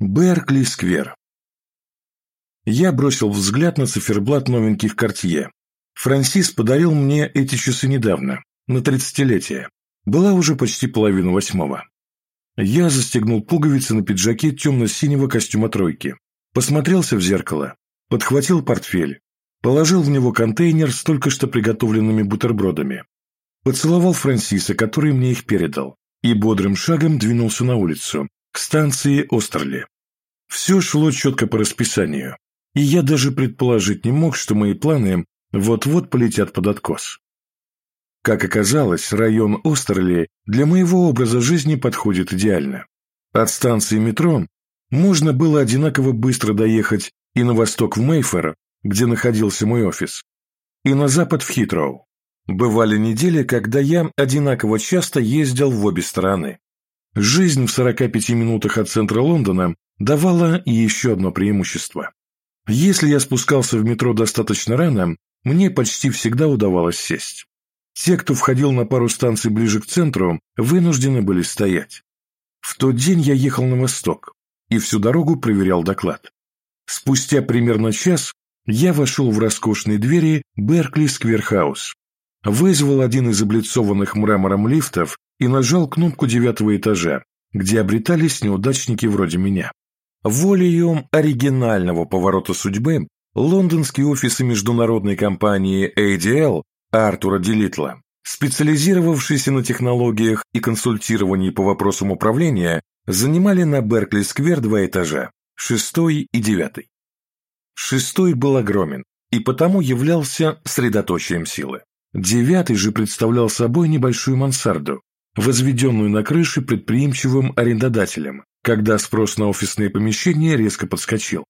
Беркли-сквер. Я бросил взгляд на циферблат новеньких Кортье. Франсис подарил мне эти часы недавно, на тридцатилетие. Была уже почти половина восьмого. Я застегнул пуговицы на пиджаке темно-синего костюма тройки. Посмотрелся в зеркало, подхватил портфель, положил в него контейнер с только что приготовленными бутербродами. Поцеловал Франсиса, который мне их передал, и бодрым шагом двинулся на улицу, к станции Остерли. Все шло четко по расписанию, и я даже предположить не мог, что мои планы вот-вот полетят под откос. Как оказалось, район Остерли для моего образа жизни подходит идеально. От станции метро можно было одинаково быстро доехать и на восток в Мейфер, где находился мой офис, и на запад в Хитроу. Бывали недели, когда я одинаково часто ездил в обе стороны. Жизнь в 45 минутах от центра Лондона давала еще одно преимущество. Если я спускался в метро достаточно рано, мне почти всегда удавалось сесть. Те, кто входил на пару станций ближе к центру, вынуждены были стоять. В тот день я ехал на восток и всю дорогу проверял доклад. Спустя примерно час я вошел в роскошные двери Беркли Скверхаус, вызвал один из облицованных мрамором лифтов и нажал кнопку девятого этажа, где обретались неудачники вроде меня. Волею оригинального поворота судьбы лондонские офисы международной компании ADL Артура Делитла, специализировавшиеся на технологиях и консультировании по вопросам управления, занимали на Беркли-сквер два этажа, шестой и девятый. Шестой был огромен и потому являлся средоточием силы. Девятый же представлял собой небольшую мансарду, возведенную на крыше предприимчивым арендодателем, когда спрос на офисные помещения резко подскочил.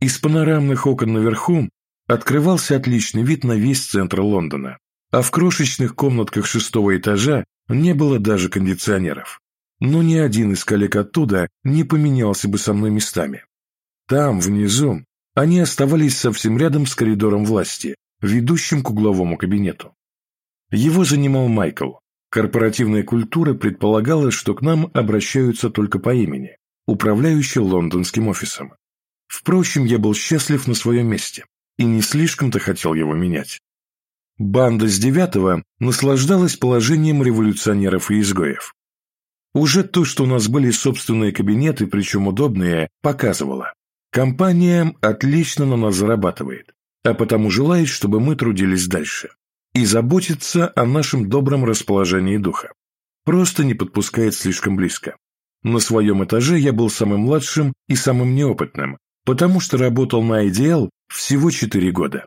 Из панорамных окон наверху открывался отличный вид на весь центр Лондона, а в крошечных комнатках шестого этажа не было даже кондиционеров. Но ни один из коллег оттуда не поменялся бы со мной местами. Там, внизу, они оставались совсем рядом с коридором власти, ведущим к угловому кабинету. Его занимал Майкл, Корпоративная культура предполагала, что к нам обращаются только по имени, управляющий лондонским офисом. Впрочем, я был счастлив на своем месте и не слишком-то хотел его менять. Банда с девятого наслаждалась положением революционеров и изгоев. Уже то, что у нас были собственные кабинеты, причем удобные, показывало. Компания отлично на нас зарабатывает, а потому желает, чтобы мы трудились дальше и заботится о нашем добром расположении духа. Просто не подпускает слишком близко. На своем этаже я был самым младшим и самым неопытным, потому что работал на IDL всего 4 года.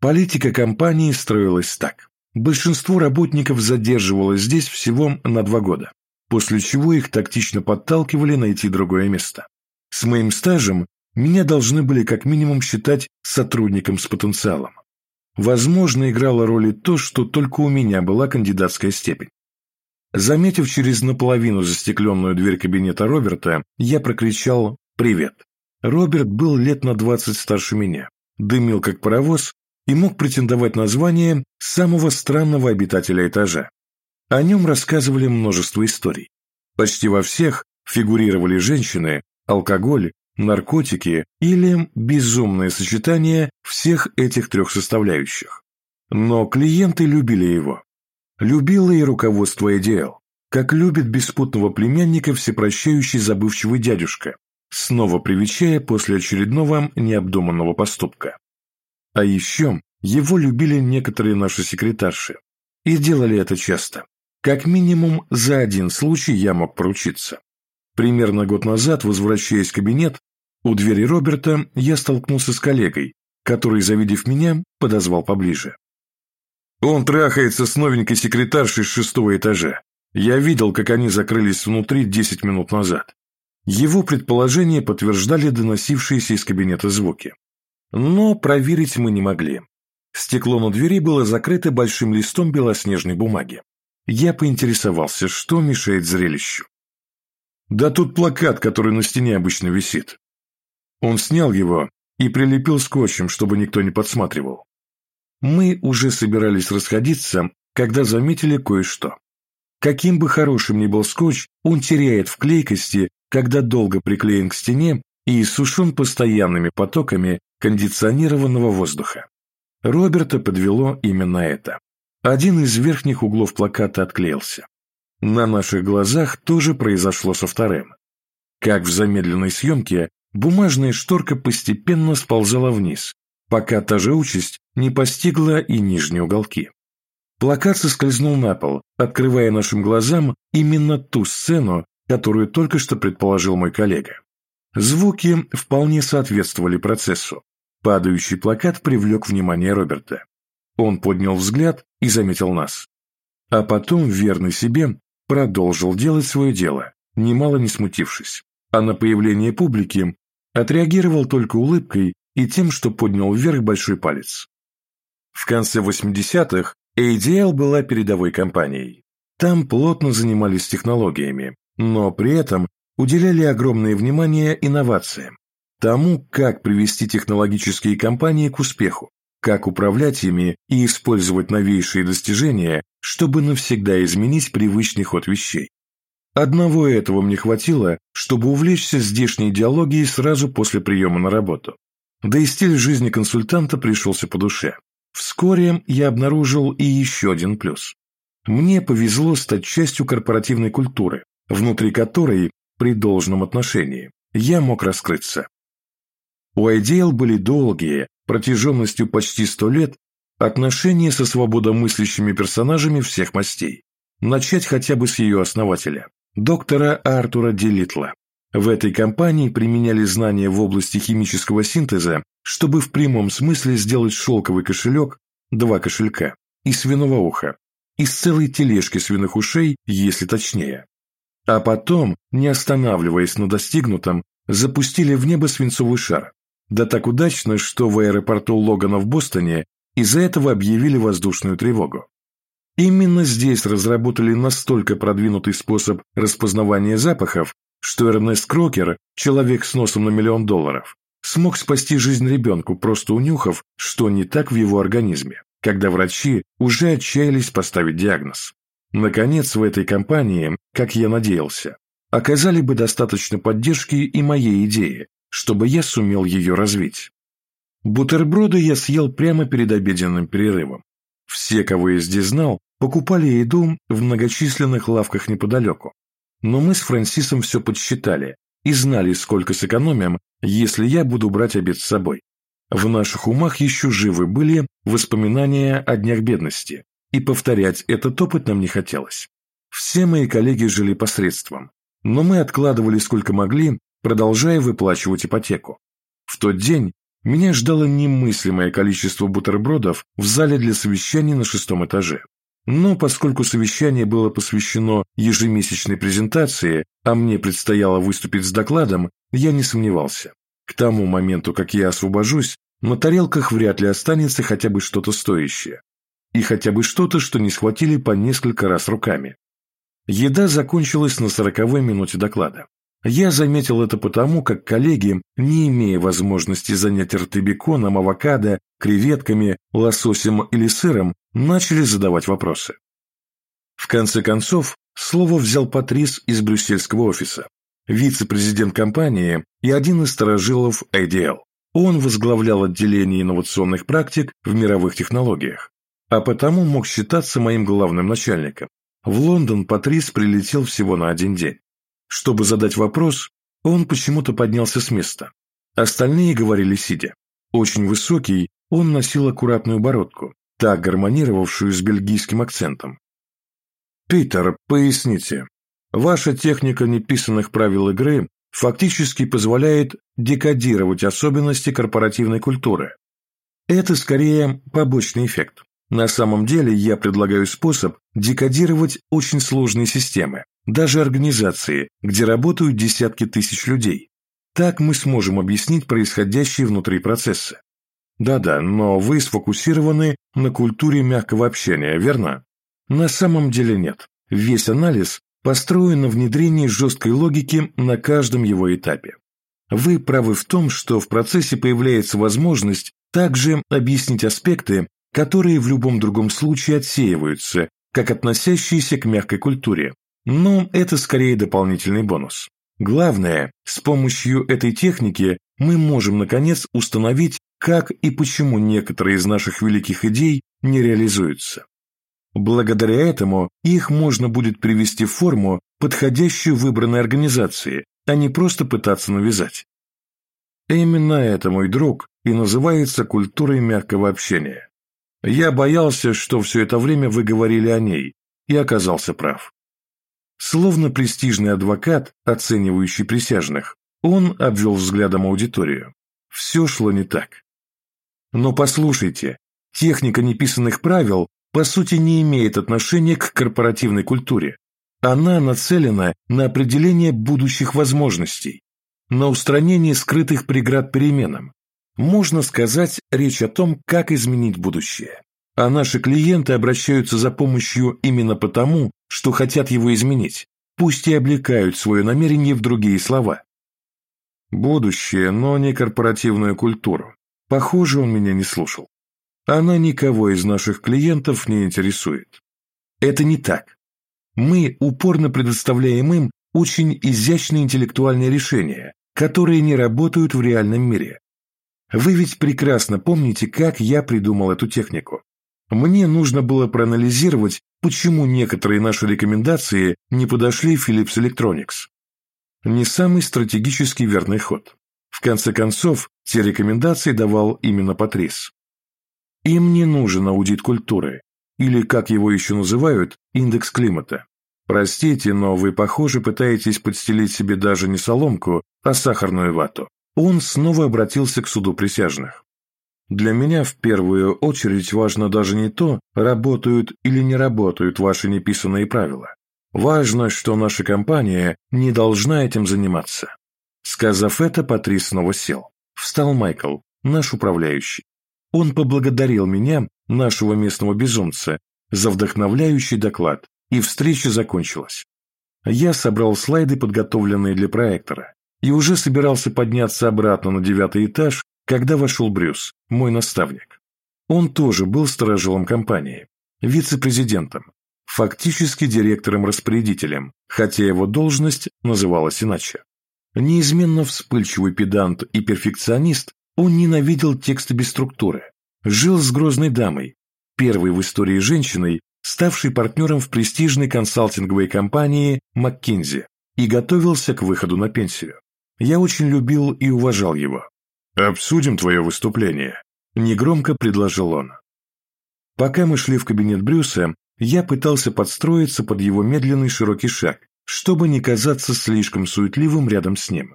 Политика компании строилась так. Большинство работников задерживалось здесь всего на 2 года, после чего их тактично подталкивали найти другое место. С моим стажем меня должны были как минимум считать сотрудником с потенциалом. Возможно, играло роль и то, что только у меня была кандидатская степень. Заметив через наполовину застекленную дверь кабинета Роберта, я прокричал «Привет». Роберт был лет на двадцать старше меня, дымил как паровоз и мог претендовать на звание самого странного обитателя этажа. О нем рассказывали множество историй. Почти во всех фигурировали женщины, алкоголь, наркотики или безумное сочетание всех этих трех составляющих. Но клиенты любили его. Любило и руководство IDL, как любит беспутного племянника всепрощающий забывчивый дядюшка, снова привечая после очередного необдуманного поступка. А еще его любили некоторые наши секретарши. И делали это часто. Как минимум за один случай я мог поручиться. Примерно год назад, возвращаясь в кабинет, у двери Роберта я столкнулся с коллегой, который, завидев меня, подозвал поближе. Он трахается с новенькой секретаршей с шестого этажа. Я видел, как они закрылись внутри десять минут назад. Его предположения подтверждали доносившиеся из кабинета звуки. Но проверить мы не могли. Стекло на двери было закрыто большим листом белоснежной бумаги. Я поинтересовался, что мешает зрелищу. Да тут плакат, который на стене обычно висит. Он снял его и прилепил скотчем, чтобы никто не подсматривал. Мы уже собирались расходиться, когда заметили кое-что. Каким бы хорошим ни был скотч, он теряет в клейкости, когда долго приклеен к стене и иссушен постоянными потоками кондиционированного воздуха. Роберта подвело именно это. Один из верхних углов плаката отклеился. На наших глазах тоже произошло со вторым. Как в замедленной съемке, бумажная шторка постепенно сползала вниз, пока та же участь не постигла и нижние уголки. Плакат соскользнул на пол, открывая нашим глазам именно ту сцену, которую только что предположил мой коллега. Звуки вполне соответствовали процессу. Падающий плакат привлек внимание Роберта. Он поднял взгляд и заметил нас. А потом, верный себе, продолжил делать свое дело, немало не смутившись. А на появление публики отреагировал только улыбкой и тем, что поднял вверх большой палец. В конце 80-х ADL была передовой компанией. Там плотно занимались технологиями, но при этом уделяли огромное внимание инновациям, тому, как привести технологические компании к успеху, как управлять ими и использовать новейшие достижения, чтобы навсегда изменить привычный ход вещей. Одного этого мне хватило, чтобы увлечься здешней идеологией сразу после приема на работу. Да и стиль жизни консультанта пришелся по душе. Вскоре я обнаружил и еще один плюс. Мне повезло стать частью корпоративной культуры, внутри которой, при должном отношении, я мог раскрыться. У IDEAL были долгие, протяженностью почти сто лет, отношения со свободомыслящими персонажами всех мастей. Начать хотя бы с ее основателя, доктора Артура Делитла. В этой компании применяли знания в области химического синтеза, чтобы в прямом смысле сделать шелковый кошелек, два кошелька, из свиного уха, из целой тележки свиных ушей, если точнее. А потом, не останавливаясь на достигнутом, запустили в небо свинцовый шар. Да так удачно, что в аэропорту Логана в Бостоне из-за этого объявили воздушную тревогу. Именно здесь разработали настолько продвинутый способ распознавания запахов, что Эрнест Крокер, человек с носом на миллион долларов, смог спасти жизнь ребенку, просто унюхав, что не так в его организме, когда врачи уже отчаялись поставить диагноз. Наконец, в этой компании, как я надеялся, оказали бы достаточно поддержки и моей идеи, чтобы я сумел ее развить. Бутерброды я съел прямо перед обеденным перерывом. Все, кого я здесь знал, покупали еду в многочисленных лавках неподалеку, но мы с Франсисом все подсчитали и знали, сколько сэкономим, если я буду брать обед с собой. В наших умах еще живы были воспоминания о днях бедности, и повторять этот опыт нам не хотелось. Все мои коллеги жили посредством, но мы откладывали сколько могли, продолжая выплачивать ипотеку. В тот день меня ждало немыслимое количество бутербродов в зале для совещаний на шестом этаже. Но поскольку совещание было посвящено ежемесячной презентации, а мне предстояло выступить с докладом, я не сомневался. К тому моменту, как я освобожусь, на тарелках вряд ли останется хотя бы что-то стоящее. И хотя бы что-то, что не схватили по несколько раз руками. Еда закончилась на сороковой минуте доклада. Я заметил это потому, как коллеги, не имея возможности занять рты беконом, авокадо, креветками, лососем или сыром, начали задавать вопросы. В конце концов, слово взял Патрис из брюссельского офиса, вице-президент компании и один из сторожилов ADL. Он возглавлял отделение инновационных практик в мировых технологиях, а потому мог считаться моим главным начальником. В Лондон Патрис прилетел всего на один день. Чтобы задать вопрос, он почему-то поднялся с места. Остальные говорили сидя. Очень высокий, он носил аккуратную бородку, так гармонировавшую с бельгийским акцентом. «Питер, поясните, ваша техника неписанных правил игры фактически позволяет декодировать особенности корпоративной культуры. Это скорее побочный эффект. На самом деле я предлагаю способ декодировать очень сложные системы, даже организации, где работают десятки тысяч людей. Так мы сможем объяснить происходящие внутри процесса. Да-да, но вы сфокусированы на культуре мягкого общения, верно? На самом деле нет. Весь анализ построен на внедрении жесткой логики на каждом его этапе. Вы правы в том, что в процессе появляется возможность также объяснить аспекты, которые в любом другом случае отсеиваются как относящиеся к мягкой культуре, но это скорее дополнительный бонус. Главное, с помощью этой техники мы можем наконец установить, как и почему некоторые из наших великих идей не реализуются. Благодаря этому их можно будет привести в форму, подходящую выбранной организации, а не просто пытаться навязать. Именно это, мой друг, и называется культурой мягкого общения. Я боялся, что все это время вы говорили о ней, и оказался прав. Словно престижный адвокат, оценивающий присяжных, он обвел взглядом аудиторию. Все шло не так. Но послушайте, техника неписанных правил по сути не имеет отношения к корпоративной культуре. Она нацелена на определение будущих возможностей, на устранение скрытых преград переменам. Можно сказать, речь о том, как изменить будущее. А наши клиенты обращаются за помощью именно потому, что хотят его изменить, пусть и облекают свое намерение в другие слова. Будущее, но не корпоративную культуру. Похоже, он меня не слушал. Она никого из наших клиентов не интересует. Это не так. Мы упорно предоставляем им очень изящные интеллектуальные решения, которые не работают в реальном мире. Вы ведь прекрасно помните, как я придумал эту технику. Мне нужно было проанализировать, почему некоторые наши рекомендации не подошли Philips Electronics. Не самый стратегически верный ход. В конце концов, те рекомендации давал именно Патрис. Им не нужен аудит культуры, или, как его еще называют, индекс климата. Простите, но вы, похоже, пытаетесь подстелить себе даже не соломку, а сахарную вату. Он снова обратился к суду присяжных. Для меня в первую очередь важно даже не то, работают или не работают ваши неписанные правила. Важно, что наша компания не должна этим заниматься. Сказав это, Патрис снова сел. Встал Майкл, наш управляющий. Он поблагодарил меня, нашего местного безумца, за вдохновляющий доклад, и встреча закончилась. Я собрал слайды, подготовленные для проектора, и уже собирался подняться обратно на девятый этаж, когда вошел Брюс, мой наставник. Он тоже был сторожилом компании, вице-президентом, фактически директором-распорядителем, хотя его должность называлась иначе. Неизменно вспыльчивый педант и перфекционист, он ненавидел тексты без структуры, жил с грозной дамой, первой в истории женщиной, ставшей партнером в престижной консалтинговой компании McKinsey, и готовился к выходу на пенсию. Я очень любил и уважал его. «Обсудим твое выступление», – негромко предложил он. Пока мы шли в кабинет Брюса, я пытался подстроиться под его медленный широкий шаг, чтобы не казаться слишком суетливым рядом с ним.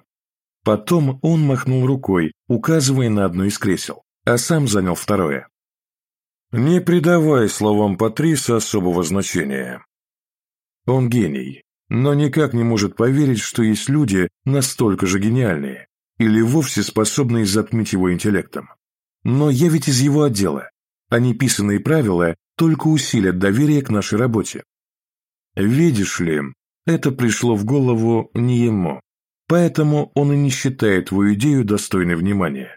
Потом он махнул рукой, указывая на одно из кресел, а сам занял второе. Не придавай словам Патриса особого значения. Он гений, но никак не может поверить, что есть люди настолько же гениальные или вовсе способные затмить его интеллектом. Но я ведь из его отдела, а неписанные правила только усилят доверие к нашей работе. Видишь ли, это пришло в голову не ему, поэтому он и не считает твою идею достойной внимания.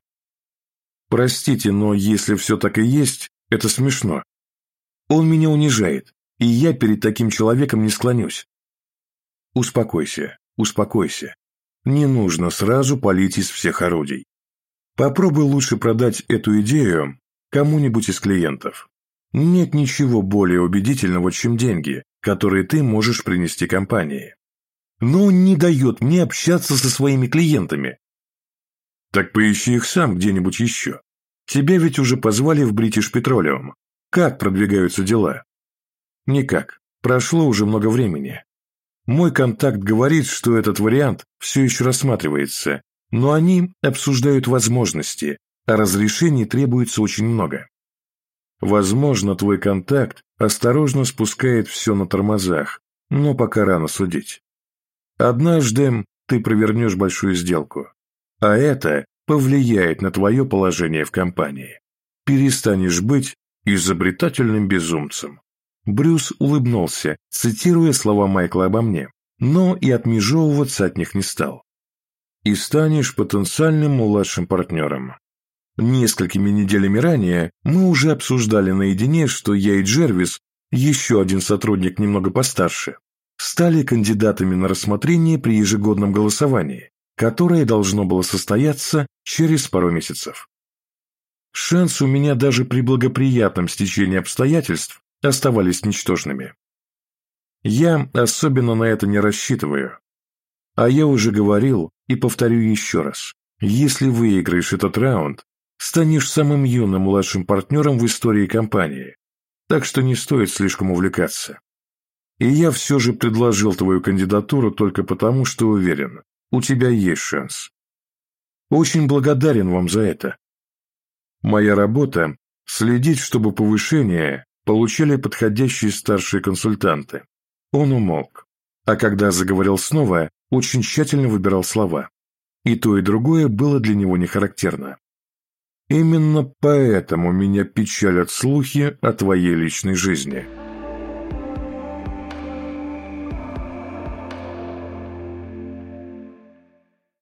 Простите, но если все так и есть, это смешно. Он меня унижает, и я перед таким человеком не склонюсь. Успокойся, успокойся. Не нужно сразу палить из всех орудий. Попробуй лучше продать эту идею кому-нибудь из клиентов. Нет ничего более убедительного, чем деньги, которые ты можешь принести компании. Но он не дает мне общаться со своими клиентами. Так поищи их сам где-нибудь еще. Тебя ведь уже позвали в British Petroleum. Как продвигаются дела? Никак. Прошло уже много времени. Мой контакт говорит, что этот вариант все еще рассматривается, но они обсуждают возможности, а разрешений требуется очень много. Возможно, твой контакт осторожно спускает все на тормозах, но пока рано судить. Однажды ты провернешь большую сделку, а это повлияет на твое положение в компании. Перестанешь быть изобретательным безумцем. Брюс улыбнулся, цитируя слова Майкла обо мне, но и отмежевываться от них не стал. И станешь потенциальным младшим партнером. Несколькими неделями ранее мы уже обсуждали наедине, что я и Джервис еще один сотрудник немного постарше, стали кандидатами на рассмотрение при ежегодном голосовании, которое должно было состояться через пару месяцев. Шансы у меня даже при благоприятном стечении обстоятельств оставались ничтожными. Я особенно на это не рассчитываю. А я уже говорил и повторю еще раз. Если выиграешь этот раунд, станешь самым юным младшим партнером в истории компании, так что не стоит слишком увлекаться. И я все же предложил твою кандидатуру только потому, что уверен, у тебя есть шанс. Очень благодарен вам за это. Моя работа – следить, чтобы повышение получили подходящие старшие консультанты. Он умолк, а когда заговорил снова, очень тщательно выбирал слова. И то, и другое было для него не характерно. Именно поэтому меня печалят слухи о твоей личной жизни.